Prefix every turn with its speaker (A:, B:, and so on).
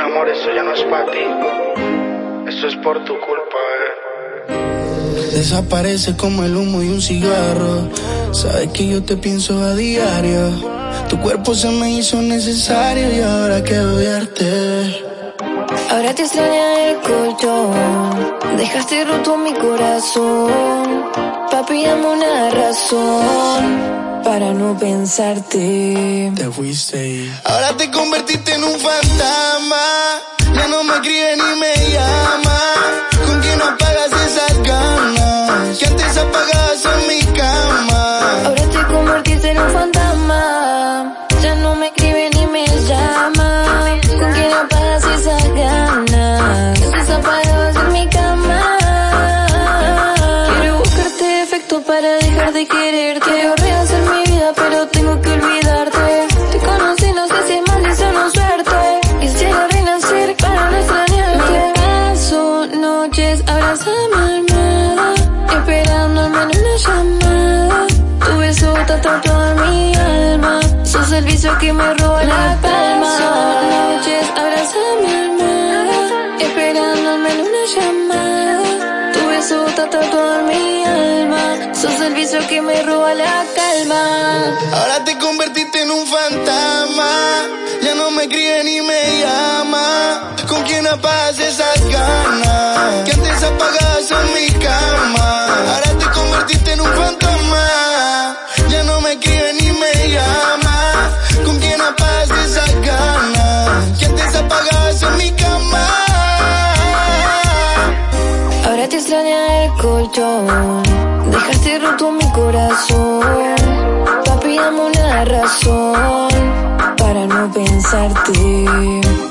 A: amor, eso ya no es para ti. Eso es por tu culpa, eh.
B: Desaparece como el humo y un cigarro. Sabes que yo te pienso a diario. Tu cuerpo se me hizo necesario y ahora quiero verte.
C: Ahora te extraña el colchón. Dejaste roto mi corazón. Papi, dame una razón para no pensarte.
B: Te fuiste. Ahora te convertiste en un fantasma. Ya no me escribe ni me llama. ¿Con quién apagas esas ganas? Que antes apagabas en mi cama.
C: Ahora te convertiste en un fantasma. Ya no me escribe ni me llama. ¿Con quién apagas esas ganas? Que antes apagabas en mi cama. Quiero buscarte defecto para dejar de quererte. Quiero rehacer noches abrazame almohada, esperando al menos una llamada. Tu beso tatuó toda mi alma. Sos el vicio que me roba la palma. Noches abrazame almohada, esperando al menos una llamada. Tu beso tatuó toda mi alma. Sos el vicio que me roba la calma.
B: Ahora te convertiste en un fantasma. Ya no me escribe ni me llama. ¿Con quién apagas
C: extraña el colchón. Dejaste roto mi corazón. Papi, dame una razón para no pensarte.